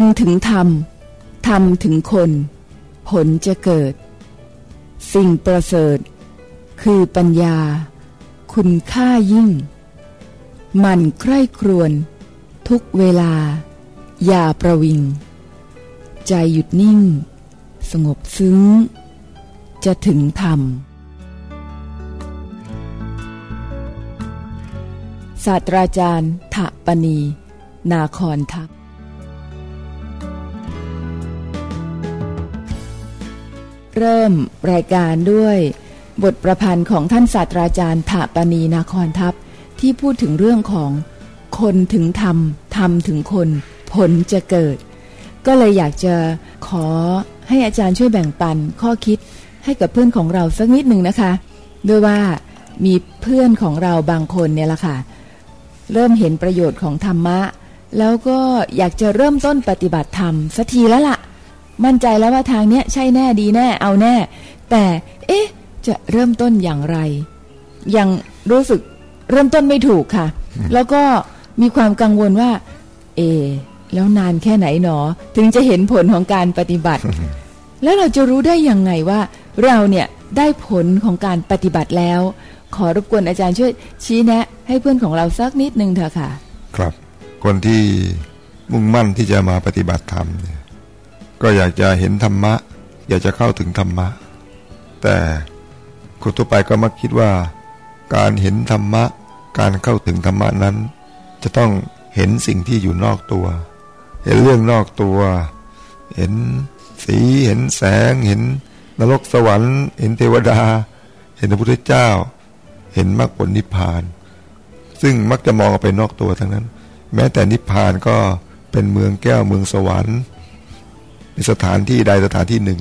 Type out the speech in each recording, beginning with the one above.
คนถึงธรรม ธรรมถึงคน ผลจะเกิด สิ่งประเสริฐ คือปัญญา คุณค่ายิ่ง มันใคร่ครวญทุกเวลา อย่าประวิง ใจหยุดนิ่ง สงบซึ้ง จะถึงธรรมศาสตราจารย์ถะปณี นาคอนทัพ เริ่มรายการด้วย บทประพันธ์ของท่านศาสตราจารย์ถะปณีนาคอนทัพ ที่พูดถึงเรื่องของคนถึงธรรมธรรมถึงคนผลจะเกิด ก็เลยอยากจะขอให้อาจารย์ช่วยแบ่งปันข้อคิดให้กับเพื่อนของเราสักนิดหนึ่งนะคะ ด้วยว่ามีเพื่อนของเราบางคนเนี่ยละค่ะ เริ่มเห็นประโยชน์ของธรรมะ แล้วก็อยากจะเริ่มต้นปฏิบัติธรรมสักทีแล้วละ่ะ มั่นใจแล้วว่าทางเนี้ยใช่แน่ดีแน่เอาแน่ แต่เอ๊ะ จะเริ่มต้นอย่างไร ยังรู้สึกเริ่มต้นไม่ถูกค่ะ แล้วก็มีความกังวลว่า เอ แล้วนานแค่ไหนหนอ ถึงจะเห็นผลของการปฏิบัติ แล้วเราจะรู้ได้ยังไงว่า เราเนี่ยได้ผลของการปฏิบัติแล้ว ขอรบกวนอาจารย์ช่วยชี้แนะ ให้เพื่อนของเราสักนิดนึงเถอะค่ะ ครับ คนที่มุ่งมั่นที่จะมาปฏิบัติธรรมเนี่ย ก็อยากจะเห็นธรรมะ อยากจะเข้าถึงธรรมะ แต่คนทั่วไปก็มักคิดว่า การเห็นธรรมะ การเข้าถึงธรรมะนั้น จะต้องเห็นสิ่งที่อยู่นอกตัว เห็นเรื่องนอกตัว เห็นสีเห็นแสง เห็นนรกสวรรค์ เห็นเทวดา เห็นพระพุทธเจ้า เห็นมรรคผลนิพพาน ซึ่งมักจะมองไปนอกตัวทั้งนั้น แม้แต่นิพพานก็เป็นเมืองแก้วเมืองสวรรค์ ในสถานที่ใดสถานที่หนึ่ง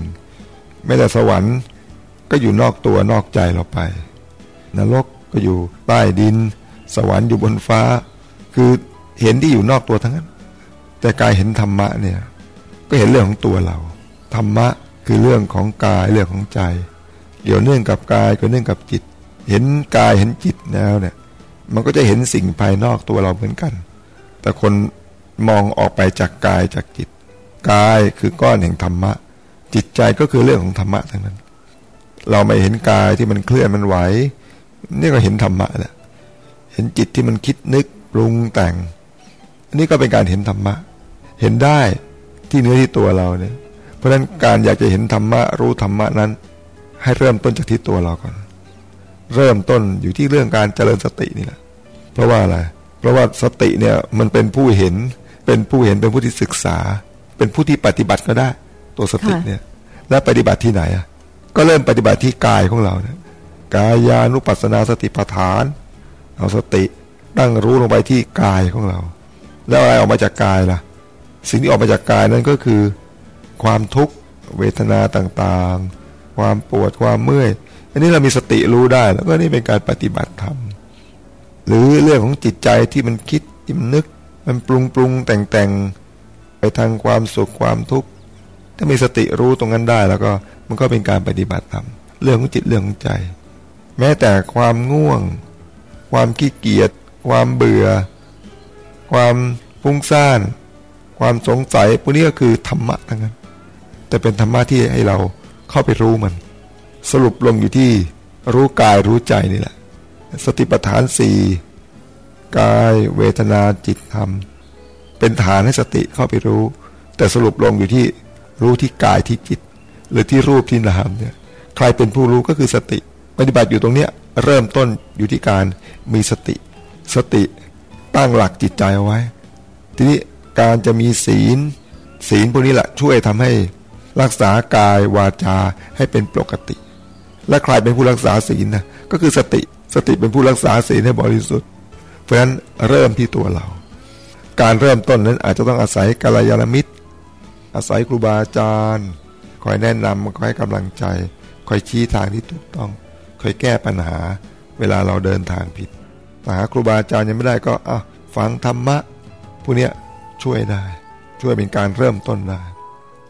แม้แต่สวรรค์ก็อยู่นอกตัวนอกใจเราไป นรกก็อยู่ใต้ดิน สวรรค์อยู่บนฟ้า คือเห็นที่อยู่นอกตัวทั้งนั้น แต่กายเห็นธรรมะเนี่ยก็เห็นเรื่องของตัวเราธรรมะคือเรื่องของกายเรื่องของใจเดี๋ยวเนื่องกับกายเก็เนื่องกับจิต เห็นกายเห็นจิตแล้วเนี่ย มันก็จะเห็นสิ่งภายนอกตัวเราเหมือนกัน แต่คนมองออกไปจากกายจากจิต กายคือก้อนแห่งธรรมะ จิตใจก็คือเรื่องของธรรมะทั้งนั้น เราไม่เห็นกายที่มันเคลื่อนมันไหวนี่ก็เห็นธรรมะแหละเห็นจิตที่มันคิดนึกปรุงแต่งอันนี้ก็เป็นการเห็นธรรมะ เห็นได้ที่เนื้อที่ตัวเราเนี่ย เพราะฉะนั้นการอยากจะเห็นธรรมะรู้ธรรมะนั้น ให้เริ่มต้นจากที่ตัวเราก่อน เริ่มต้นอยู่ที่เรื่องการเจริญสตินี่แหละ เพราะว่าอะไร เพราะว่าสติเนี่ยมันเป็นผู้เห็นเป็นผู้เห็นเป็นผู้ที่ศึกษา เป็นผู้ที่ปฏิบัติก็ได้ ตัวสติเนี่ย แล้วปฏิบัติที่ไหนอะก็เริ่มปฏิบัติที่กายของเราเนี่ยกายานุปัสสนาสติปัฏฐาน เอาสติตั้งรู้ลงไปที่กายของเรา แล้วอะไรออกมาจากกายล่ะ สิ่งที่ออกมาจากกายนั้นก็คือ ความทุกข์เวทนาต่างๆ ความปวดความเมื่อย อันนี้เรามีสติรู้ได้ แล้วก็นี่เป็นการปฏิบัติธรรมหรือเรื่องของจิตใจที่มันคิดที่มันนึก มันปรุงปรุงแต่งแต่ง ไปทางความสุขความทุกข์ถ้ามีสติรู้ตรงนั้นได้แล้วก็มันก็เป็นการปฏิบัติธรรมเรื่องของจิตเรื่องของใจ แม้แต่ความง่วง ความขี้เกียจความเบื่อ ความฟุ้งซ่าน ความสงสัยพวกนี้ก็คือธรรมะทั้งนั้น แต่เป็นธรรมะที่ให้เราเข้าไปรู้มัน สรุปลงอยู่ที่รู้กายรู้ใจนี่แหละ สติปัฏฐานสี่กายเวทนาจิตธรรม เป็นฐานให้สติเข้าไปรู้ แต่สรุปลงอยู่ที่รู้ที่กายที่จิต หรือที่รูปที่นามเนี่ยใครเป็นผู้รู้ก็คือสติ ปฏิบัติอยู่ตรงเนี้ยเริ่มต้นอยู่ที่การมีสติ สติตั้งหลักจิตใจเอาไว้ ทีนี้การจะมีศีล ศีลพวกนี้แหละช่วยทำให้รักษากายวาจาให้เป็นปกติ และใครเป็นผู้รักษาศีลนะก็คือสติสติเป็นผู้รักษาศีลให้บริสุทธิ์ เพราะฉะนั้นเริ่มที่ตัวเรา การเริ่มต้นนั้นอาจจะต้องอาศัยกัลยาณมิตร อาศัยครูบาอาจารย์คอยแนะนำคอยให้กำลังใจ คอยชี้ทางที่ถูกต้อง คอยแก้ปัญหา เวลาเราเดินทางผิดหาครูบาอาจารย์ยังไม่ได้ก็อะฟังธรรมะพวกนี้ช่วยได้ ช่วยเป็นการเริ่มต้นได้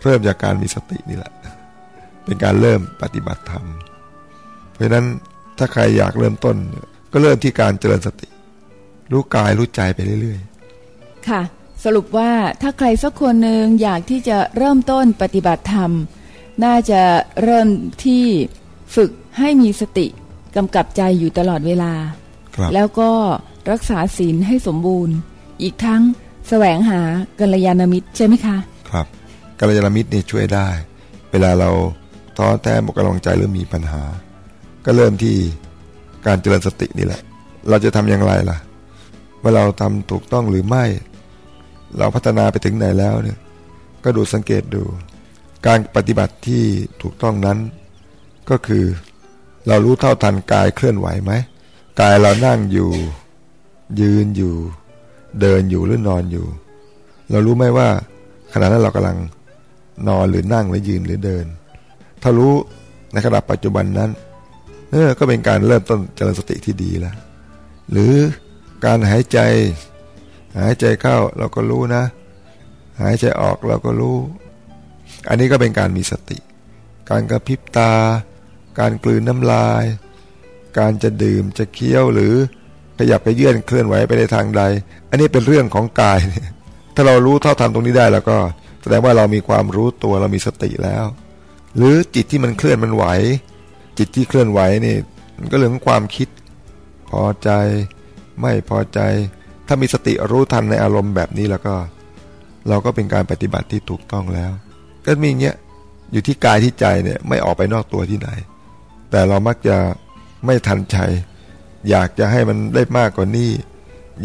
เริ่มจากการมีสตินี่แหละ เป็นการเริ่มปฏิบัติธรรม เพราะฉะนั้นถ้าใครอยากเริ่มต้น ก็เริ่มที่การเจริญสติ รู้กายรู้ใจไปเรื่อย ค่ะ สรุปว่าถ้าใครสักคนหนึ่งอยากที่จะเริ่มต้นปฏิบัติธรรม น่าจะเริ่มที่ฝึกให้มีสติกำกับใจอยู่ตลอดเวลาครับแล้วก็รักษาศีลให้สมบูรณ์ อีกทั้งแสวงหากัลยาณมิตรใช่ไหมคะ ครับกัลยาณมิตรเนี่ยช่วยได้ เวลาเราท้อแท้หมดกำลังใจหรือมีปัญหา ก็เริ่มที่การเจริญสตินี่แหละ เราจะทำอย่างไรล่ะ ว่าเราทำถูกต้องหรือไม่ เราพัฒนาไปถึงไหนแล้วเนี่ยก็ดูสังเกตดู การปฏิบัติที่ถูกต้องนั้น ก็คือเรารู้เท่าทันกายเคลื่อนไหวไหมกายเรานั่งอยู่ ยืนอยู่ เดินอยู่หรือนอนอยู่ เรารู้ไหมว่าขณะนั้นเรากำลังนอนหรือนั่งหรือยืนหรือเดิน ถ้ารู้ในขณะปัจจุบันนั้นเออก็เป็นการเริ่มต้นเจริญสติที่ดีแล้ว หรือการหายใจ หายใจเข้าเราก็รู้นะ หายใจออกเราก็รู้ อันนี้ก็เป็นการมีสติ การกระพริบตา การกลืนน้ำลาย การจะดื่มจะเคี้ยวหรือขยับไปเยื่อนเคลื่อนไหวไปในทางใด อันนี้เป็นเรื่องของกายถ้าเรารู้เท่าทันตรงนี้ได้แล้วก็ แสดงว่าเรามีความรู้ตัวเรามีสติแล้ว หรือจิตที่มันเคลื่อนมันไหว จิตที่เคลื่อนไหวนี่มันก็เรื่องของความคิด พอใจไม่พอใจ ถ้ามีสติรู้ทันในอารมณ์แบบนี้แล้วก็ เราก็เป็นการปฏิบัติที่ถูกต้องแล้ว ก็มีอย่างเงี้ยอยู่ที่กายที่ใจเนี่ยไม่ออกไปนอกตัวที่ไหน แต่เรามักจะไม่ทันใจอยากจะให้มันได้มากกว่านี้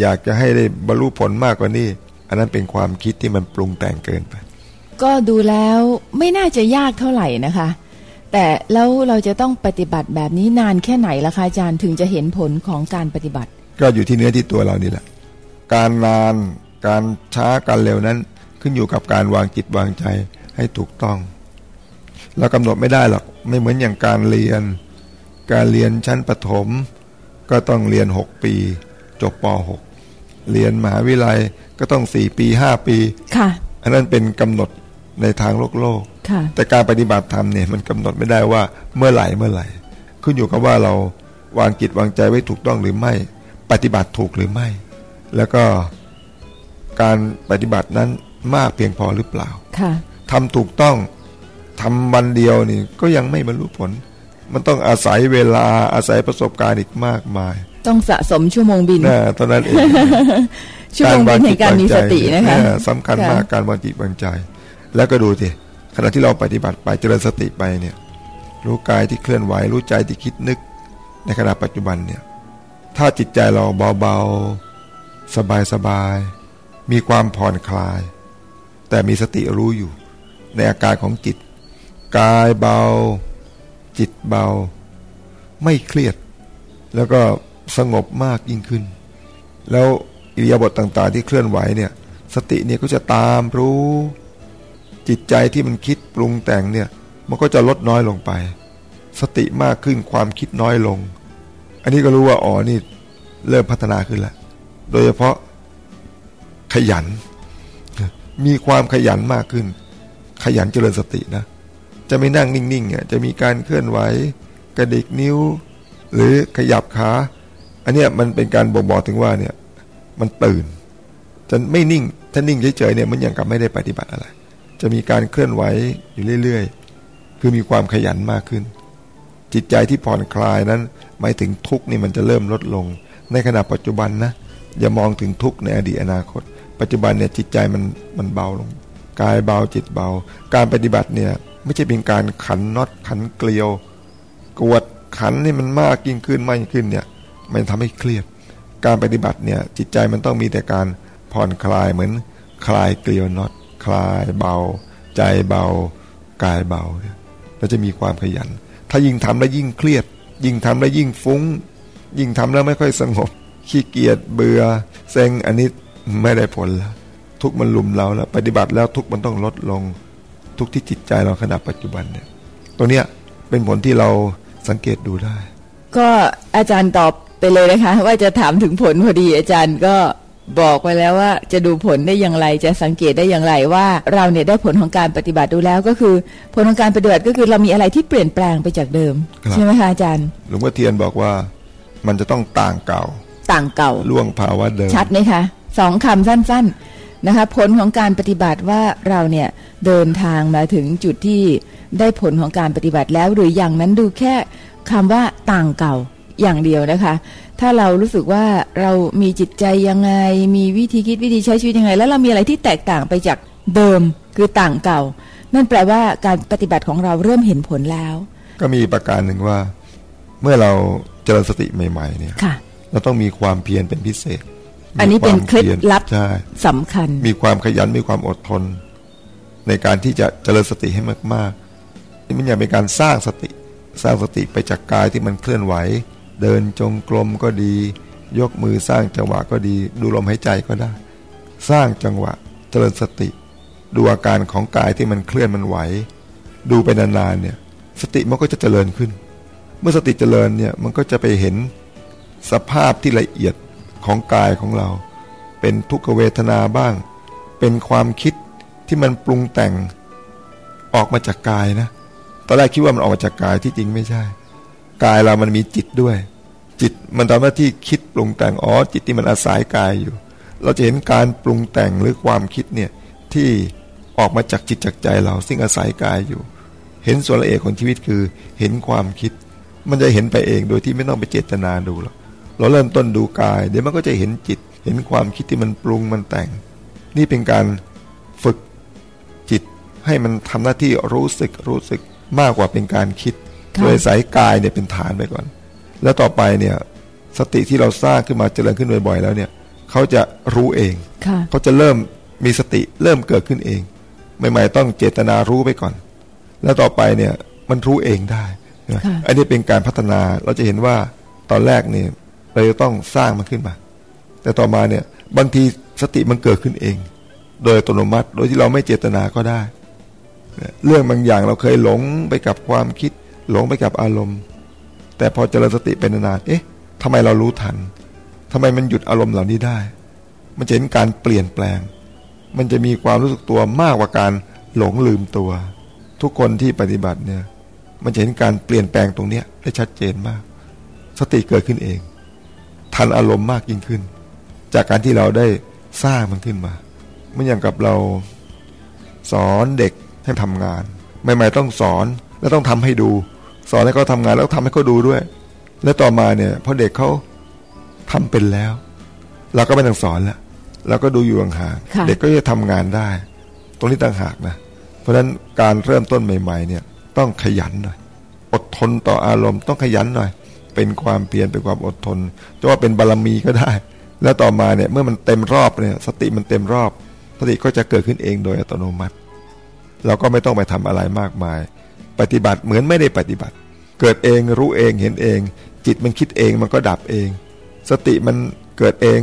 อยากจะให้ได้บรรลุผลมากกว่านี้ อันนั้นเป็นความคิดที่มันปรุงแต่งเกินไป ก็ดูแล้วไม่น่าจะยากเท่าไหร่นะคะ แต่แล้วเราจะต้องปฏิบัติแบบนี้นานแค่ไหนล่ะคะอาจารย์ถึงจะเห็นผลของการปฏิบัติ ก็อยู่ที่เนื้อที่ตัวเรานี่แหละ การนานการช้าการเร็วนั้นขึ้นอยู่กับการวางจิตวางใจให้ถูกต้อง เรากำหนดไม่ได้หรอกไม่เหมือนอย่างการเรียน การเรียนชั้นประถม ก็ต้องเรียน 6 ปี จบป .6 เรียนมหาวิทยาลัยก็ต้อง 4 ปี 5 ปีค่ะอันนั้นเป็นกำหนดในทางโลกโลกค่ะแต่การปฏิบัติธรรมเนี่ยมันกำหนดไม่ได้ว่าเมื่อไหร่เมื่อไหร่ ขึ้นอยู่กับว่าเราวางจิตวางใจไว้ถูกต้องหรือไม่ ปฏิบัติถูกหรือไม่ แล้วก็การปฏิบัตินั้นมากเพียงพอหรือเปล่าค่ะทำถูกต้องทำวันเดียวนี่ก็ยังไม่บรรลุผล มันต้องอาศัยเวลาอาศัยประสบการณ์อีกมากมาย ต้องสะสมชั่วโมงบินนะตอนนั้นเองชั่วโมงบินแห่งการมีสตินะคะเออสำคัญมากการวางจิตวางใจ แล้วก็ดูสิขณะที่เราปฏิบัติไปเจริญสติไปเนี่ย รู้กายที่เคลื่อนไหวรู้ใจที่คิดนึก ในขณะปัจจุบันเนี่ย ถ้าจิตใจเราเบาๆ สบายๆมีความผ่อนคลาย แต่มีสติรู้อยู่ ในอาการของจิต กายเบา จิตเบา ไม่เครียด แล้วก็สงบมากยิ่งขึ้น แล้วอิริยาบถต่างๆ ที่เคลื่อนไหวเนี่ย สติเนี่ยก็จะตามรู้ จิตใจที่มันคิดปรุงแต่งเนี่ย มันก็จะลดน้อยลงไป สติมากขึ้นความคิดน้อยลง อันนี้ก็รู้ว่าอ๋อนี่เริ่มพัฒนาขึ้นแล้ว โดยเฉพาะขยัน มีความขยันมากขึ้น ขยันเจริญสตินะ จะไม่นั่งนิ่งๆอะจะมีการเคลื่อนไหวกระดิกนิ้ว หรือขยับขา อันเนี้ยมันเป็นการบ่งบอกถึงว่าเนี่ยมันตื่นจะไม่นิ่งถ้านิ่งเฉยๆเนี่ยมันยังกับไม่ได้ปฏิบัติอะไร จะมีการเคลื่อนไหวอยู่เรื่อยๆ คือมีความขยันมากขึ้น จิตใจที่ผ่อนคลายนั้นหมายถึงทุกข์นี่มันจะเริ่มลดลง ในขณะปัจจุบันนะ อย่ามองถึงทุกข์ในอดีตอนาคต ปัจจุบันเนี่ยจิตใจมันมันเบาลง กายเบาจิตเบา การปฏิบัติเนี่ยไม่ใช่เป็นการขันน็อตขันเกลียว กวดขันนี่มันมากยิ่งขึ้นมากยิ่งขึ้นเนี่ยมันทำให้เครียด การปฏิบัติเนี่ยจิตใจมันต้องมีแต่การผ่อนคลายเหมือนคลายเกลียวน็อตคลายเบา ใจเบา กายเบาเนี่ยเราจะมีความขยัน ถ้ายิ่งทำแล้วยิ่งเครียด ยิ่งทำแล้วยิ่งฟุ้ง ยิ่งทำแล้วไม่ค่อยสงบ ขี้เกียจเบื่อเซ็งอันนี้ไม่ได้ผลแล้วทุกข์มันลุมเราแล้ว ปฏิบัติแล้วทุกข์มันต้องลดลง ทุกข์ที่จิตใจเราขณะปัจจุบันเนี่ยตัวเนี้ยเป็นผลที่เราสังเกตดูได้ ก็อาจารย์ตอบไปเลยนะคะ ว่าจะถามถึงผลพอดีอาจารย์ก็บอกไปแล้วว่าจะดูผลได้อย่างไร จะสังเกตได้อย่างไรว่าเราเนี่ยได้ผลของการปฏิบัติดูแล้วก็คือ ผลของการปฏิบัติก็คือเรามีอะไรที่เปลี่ยนแปลงไปจากเดิมครับใช่ไหมคะอาจารย์ หลวงพ่อเทียนบอกว่ามันจะต้องต่างเก่า ต่างเก่า ล่วงภาวะเดิม ชัดไหมคะสองคำสั้น ๆนะคะ ผลของการปฏิบัติว่าเราเนี่ยเดินทางมาถึงจุดที่ได้ผลของการปฏิบัติแล้ว หรืออย่างนั้นดูแค่คำว่าต่างเก่าอย่างเดียวนะคะ ถ้าเรารู้สึกว่าเรามีจิตใจยังไง มีวิธีคิดวิธีใช้ชีวิตยังไง แล้วเรามีอะไรที่แตกต่างไปจากเดิมคือต่างเก่า นั่นแปลว่าการปฏิบัติของเราเริ่มเห็นผลแล้ว ก็มีประการหนึ่งว่า เมื่อเราเจริญสติใหม่ ๆ เนี่ยค่ะ เราต้องมีความเพียรเป็นพิเศษ อันนี้เป็นมีวามเคล็ดลับใช่สำคัญ มีความขยันมีความอดทน ในการที่จะเจริญสติให้มากๆนี่มันอย่างเป็นการสร้างสติสร้างสติไปจากกายที่มันเคลื่อนไหว เดินจงกรมก็ดี ยกมือสร้างจังหวะก็ดี ดูลมหายใจก็ได้ สร้างจังหวะเจริญสติ ดูอาการของกายที่มันเคลื่อนมันไหว ดูไปนานๆเนี่ย สติมันก็จะเจริญขึ้น เมื่อสติเจริญเนี่ยมันก็จะไปเห็น สภาพที่ละเอียดของกายของเรา เป็นทุกขเวทนาบ้าง เป็นความคิดที่มันปรุงแต่งออกมาจากกายนะตอนแรกคิดว่ามันออกมาจากกายที่จริงไม่ใช่ กายเรามันมีจิตด้วย จิตมันทำหน้าที่คิดปรุงแต่งอ๋อจิตที่มันอาศัยกายอยู่ เราจะเห็นการปรุงแต่งหรือความคิดเนี่ยที่ออกมาจากจิตจากใจเรา ซึ่งอาศัยกายอยู่ เห็นส่วนละเอียดของชีวิตคือเห็นความคิด มันจะเห็นไปเองโดยที่ไม่ต้องไปเจตนาดูหรอก เราเริ่มต้นดูกาย เดี๋ยวมันก็จะเห็นจิต เห็นความคิดที่มันปรุงมันแต่ง นี่เป็นการฝึกจิตให้มันทำหน้าที่รู้สึกรู้สึกมากกว่าเป็นการคิดค่ะโดยสายกายเนี่ยเป็นฐานไปก่อน แล้วต่อไปเนี่ยสติที่เราสร้างขึ้นมาเจริญขึ้นบ่อยๆแล้วเนี่ยเขาจะรู้เองค่ะเขาจะเริ่มมีสติเริ่มเกิดขึ้นเองใหม่ๆต้องเจตนารู้ไปก่อน แล้วต่อไปเนี่ยมันรู้เองได้นะค่ะอันนี้เป็นการพัฒนาเราจะเห็นว่าตอนแรกเนี่ย เราจะต้องสร้างมันขึ้นมา แต่ต่อมาเนี่ยบางทีสติมันเกิดขึ้นเอง โดยอัตโนมัติโดยที่เราไม่เจตนาก็ได้ เรื่องบางอย่างเราเคยหลงไปกับความคิด หลงไปกับอารมณ์ แต่พอเจริญสติเป็นนานเอ๊ะทำไมเรารู้ทันทำไมมันหยุดอารมณ์เหล่านี้ได้ มันจะเห็นการเปลี่ยนแปลง มันจะมีความรู้สึกตัวมากกว่าการหลงลืมตัว ทุกคนที่ปฏิบัติเนี่ย มันจะเห็นการเปลี่ยนแปลงตรงเนี้ยได้ชัดเจนมาก สติเกิดขึ้นเอง ทันอารมณ์มากยิ่งขึ้น จากการที่เราได้สร้างมันขึ้นมาเหมันอย่างกับเราสอนเด็กให้ทำงาน ใหม่ ๆ ต้องสอนแล้วต้องทำให้ดู สอนให้เขาทำงานแล้วทำให้เขาดูด้วย แล้วต่อมาเนี่ยพอเด็กเขาทำเป็นแล้ว เราก็ไม่ต้องสอนแล้วเราก็ดูอยู่ห่างค่ะๆเด็กก็จะทำงานได้ ตรงนี้ต่างหากนะเพราะฉะนั้นการเริ่มต้นใหม่ ๆ เนี่ย ต้องขยันหน่อยอดทนต่ออารมณ์ต้องขยันหน่อย เป็นความเพียรเป็นความอดทนจะว่าเป็นบารรมีก็ได้ แล้วต่อมาเนี่ยเมื่อมันเต็มรอบเนี่ยสติมันเต็มรอบ สติก็จะเกิดขึ้นเองโดยอัตโนมัติ เราก็ไม่ต้องไปทำอะไรมากมาย ปฏิบัติเหมือนไม่ได้ปฏิบัติ เกิดเองรู้เองเห็นเอง จิตมันคิดเองมันก็ดับเอง สติมันเกิดเอง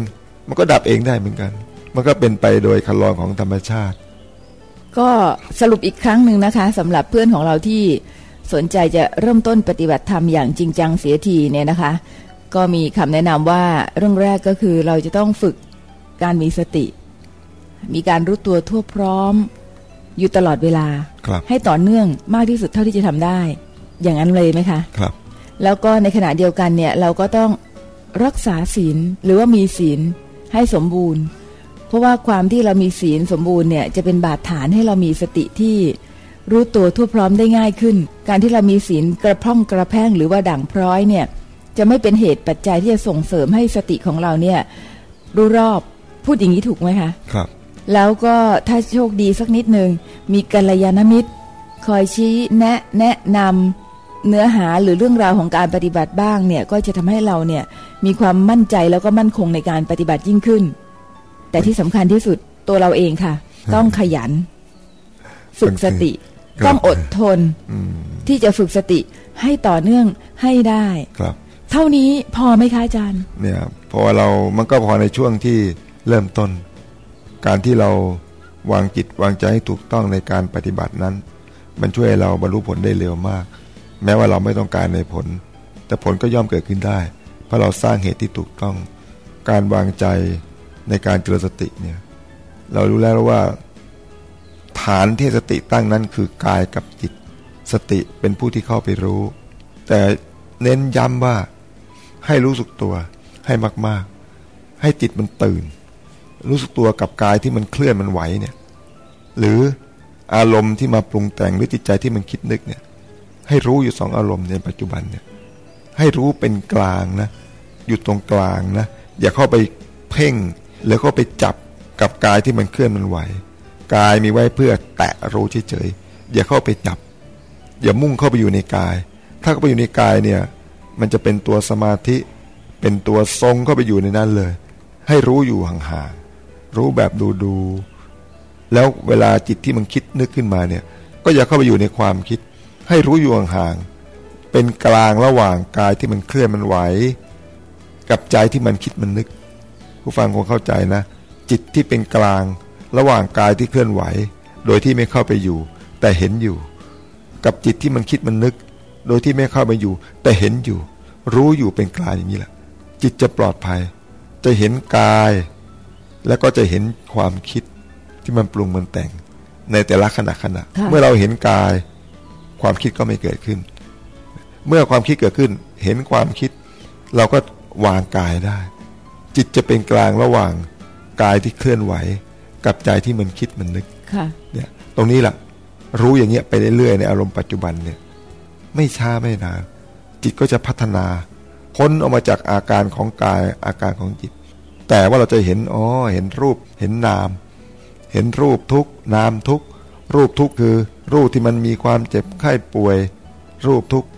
มันก็ดับเองได้เหมือนกัน มันก็เป็นไปโดยคันลองของธรรมชาติ ก็สรุปอีกครั้งหนึ่งนะคะสำหรับเพื่อนของเราที่ สนใจจะเริ่มต้นปฏิบัติธรรมอย่างจริงจังเสียทีเนี่ยนะคะ ก็มีคำแนะนำว่าเรื่องแรกก็คือเราจะต้องฝึกการมีสติ มีการรู้ตัวทั่วพร้อม อยู่ตลอดเวลาครับให้ต่อเนื่องมากที่สุดเท่าที่จะทำได้ อย่างนั้นเลยไหมคะครับ แล้วก็ในขณะเดียวกันเนี่ยเราก็ต้องรักษาศีลหรือว่ามีศีลให้สมบูรณ์ เพราะว่าความที่เรามีศีลสมบูรณ์เนี่ยจะเป็นบาดฐานให้เรามีสติที่ รู้ตัวทั่วพร้อมได้ง่ายขึ้น การที่เรามีศีลกระพร่องกระแพร่งหรือว่าด่างพร้อยเนี่ยจะไม่เป็นเหตุปัจจัยที่จะส่งเสริมให้สติของเราเนี่ยรู้รอบพูดอย่างนี้ถูกไหมคะครับ แล้วก็ถ้าโชคดีสักนิดหนึ่งมีกัลยาณมิตร คอยชี้แนะแนะนำเนื้อหาหรือเรื่องราวของการปฏิบัติบ้างเนี่ยก็จะทำให้เราเนี่ยมีความมั่นใจแล้วก็มั่นคงในการปฏิบัติยิ่งขึ้น แต่ที่สำคัญที่สุดตัวเราเองค่ะ ต้องขยัน ฝึกสติครับ ต้องอดทนอืมที่จะฝึกสติให้ต่อเนื่องให้ได้ครับ เท่านี้พอไหมคะอาจารย์ เนี่ยพอเรามันก็พอในช่วงที่เริ่มต้น การที่เราวางจิตวางใจให้ถูกต้องในการปฏิบัตินั้น มันช่วยให้เราบรรลุผลได้เร็วมาก แม้ว่าเราไม่ต้องการในผล แต่ผลก็ย่อมเกิดขึ้นได้ เพราะเราสร้างเหตุที่ถูกต้อง การวางใจในการเจริญสติเนี่ย เรารู้แล้วว่า ฐานที่สติตั้งนั้นคือกายกับจิต สติเป็นผู้ที่เข้าไปรู้ แต่เน้นย้ำว่าให้รู้สึกตัวให้มากๆ ให้จิตมันตื่น รู้สึกตัวกับกายที่มันเคลื่อนมันไหวเนี่ย หรืออารมณ์ที่มาปรุงแต่งหรือจิตใจที่มันคิดนึกเนี่ย ให้รู้อยู่สองอารมณ์ในปัจจุบันเนี่ย ให้รู้เป็นกลางนะอยู่ตรงกลางนะอย่าเข้าไปเพ่ง แล้วก็ไปจับกับกายที่มันเคลื่อนมันไหว กายมีไว้เพื่อแตะรู้เฉยๆอย่าเข้าไปจับ อย่ามุ่งเข้าไปอยู่ในกาย ถ้าเข้าไปอยู่ในกายเนี่ยมันจะเป็นตัวสมาธิ เป็นตัวทรงเข้าไปอยู่ในนั้นเลย ให้รู้อยู่ห่างๆรู้แบบดูๆแล้วเวลาจิตที่มันคิดนึกขึ้นมาเนี่ย ก็อย่าเข้าไปอยู่ในความคิด ให้รู้อยู่ห่างๆเป็นกลางระหว่างกายที่มันเคลื่อนมันไหว กับใจที่มันคิดมันนึก ผู้ฟังคงเข้าใจนะ จิตที่เป็นกลาง ระหว่างกายที่เคลื่อนไหว โดยที่ไม่เข้าไปอยู่ แต่เห็นอยู่ กับจิตที่มันคิดมันนึก โดยที่ไม่เข้าไปอยู่ แต่เห็นอยู่ รู้อยู่เป็นกลางอย่างนี้แหละ จิตจะปลอดภัย จะเห็นกาย แล้วก็จะเห็นความคิดที่มันปรุงมันแต่ง ในแต่ละขณะขณะค่ะเมื่อเราเห็นกาย ความคิดก็ไม่เกิดขึ้น เมื่อความคิดเกิดขึ้น เห็นความคิด เราก็วางกายได้ จิตจะเป็นกลางระหว่างกายที่เคลื่อนไหว กับใจที่มันคิดมันนึกค่ะเนี่ยตรงนี้แหละรู้อย่างเงี้ยไปเรื่อยๆในอารมณ์ปัจจุบันเนี่ย ไม่ช้าไม่นานจิตก็จะพัฒนาพ้นออกมาจากอาการของกายอาการของจิต แต่ว่าเราจะเห็นอ๋อเห็นรูปเห็นนาม เห็นรูปทุกข์นามทุกข์รูปทุกข์คือ รูปที่มันมีความเจ็บไข้ป่วย รูปทุกข์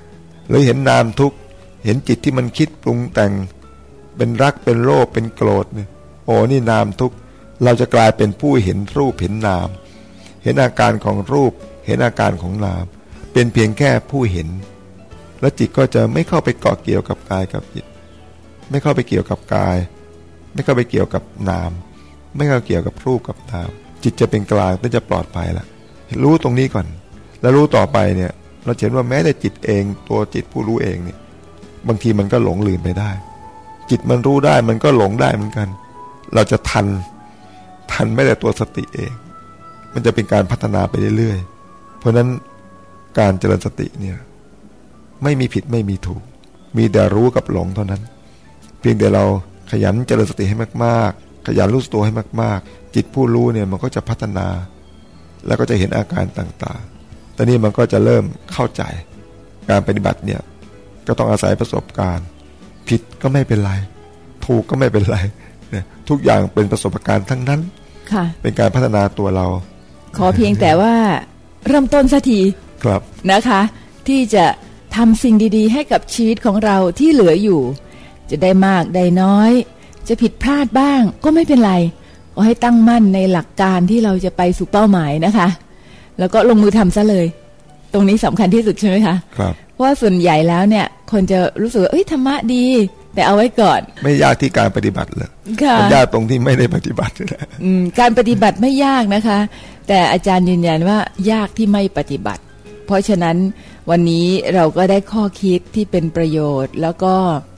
หรือเห็นนามทุกข์เห็นจิตที่มันคิดปรุงแต่ง เป็นรักเป็นโลภเป็นโกรธเนี่ยโอ้นี่นามทุกข์ เราจะกลายเป็นผู้เห็นรูปเห็นนาม เห็นอาการของรูป เห็นอาการของนาม เป็นเพียงแค่ผู้เห็น แล้วจิตก็จะไม่เข้าไปเกาะเกี่ยวกับกายกับจิต ไม่เข้าไปเกี่ยวกับกาย ไม่เข้าไปเกี่ยวกับนาม ไม่เข้าเกี่ยวกับรูปกับนาม จิตจะเป็นกลางและจะปลอดภัยละรู้ตรงนี้ก่อน แล้วรู้ต่อไปเนี่ยเราเห็นว่าแม้แต่จิตเองตัวจิตผู้รู้เองเนี่ยบางทีมันก็หลงลืมไปได้ จิตมันรู้ได้มันก็หลงได้เหมือนกัน เราจะทัน ทันไม่แต่ตัวสติเอง มันจะเป็นการพัฒนาไปเรื่อยๆ เพราะนั้นการเจริญสติเนี่ยไม่มีผิดไม่มีถูก มีแต่รู้กับหลงเท่านั้น เพียงแต่เราขยันเจริญสติให้มากๆ ขยันรู้สตัวให้มาก ๆ จิตผู้รู้เนี่ยมันก็จะพัฒนา แล้วก็จะเห็นอาการต่างๆ ตอนนี้มันก็จะเริ่มเข้าใจ การปฏิบัติเนี่ยก็ต้องอาศัยประสบการณ์ ผิดก็ไม่เป็นไร ถูกก็ไม่เป็นไรเนี่ยทุกอย่างเป็นประสบการณ์ทั้งนั้น ค่ะ เป็นการพัฒนาตัวเรา ขอเพียงแต่ว่าเริ่มต้นสักทีครับนะคะ ที่จะทำสิ่งดีๆ ให้กับชีวิตของเราที่เหลืออยู่ จะได้มากได้น้อย จะผิดพลาดบ้างก็ไม่เป็นไรก็ให้ตั้งมั่นในหลักการที่เราจะไปสู่เป้าหมายนะคะ แล้วก็ลงมือทำซะเลย ตรงนี้สำคัญที่สุดใช่ไหมคะครับเพราะว่าส่วนใหญ่แล้วเนี่ย คนจะรู้สึกว่าเอ้ยธรรมะดี แต่เอาไว้ก่อน ไม่ยากที่การปฏิบัติเลยค่ะมันยากตรงที่ไม่ได้ปฏิบัตินี่แหละอืมการปฏิบัติไม่ยากนะคะ แต่อาจารย์ยืนยันว่ายากที่ไม่ปฏิบัติ เพราะฉะนั้นวันนี้เราก็ได้ข้อคิดที่เป็นประโยชน์ แล้วก็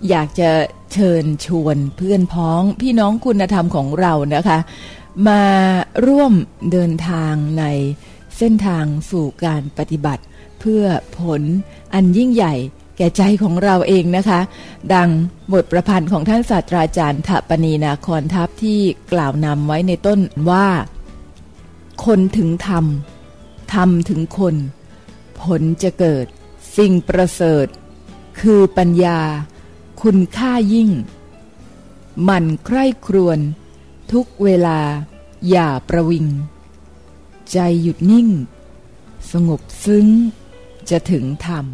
อยากจะเชิญชวนเพื่อนพ้องพี่น้องคุณธรรมของเรานะคะ มาร่วมเดินทางในเส้นทางสู่การปฏิบัติ เพื่อผลอันยิ่งใหญ่ แก่ใจของเราเองนะคะ ดังบทประพันธ์ของท่านศาสตราจารย์ถปณีนาคอนทัพที่กล่าวนำไว้ในต้นว่า คนถึงธรรมธรรมถึงคน ผลจะเกิด สิ่งประเสริฐ คือปัญญา คุณค่ายิ่ง มันใคร่ครวญทุกเวลา อย่าประวิง ใจหยุดนิ่ง สงบซึ้งจะถึงธรรม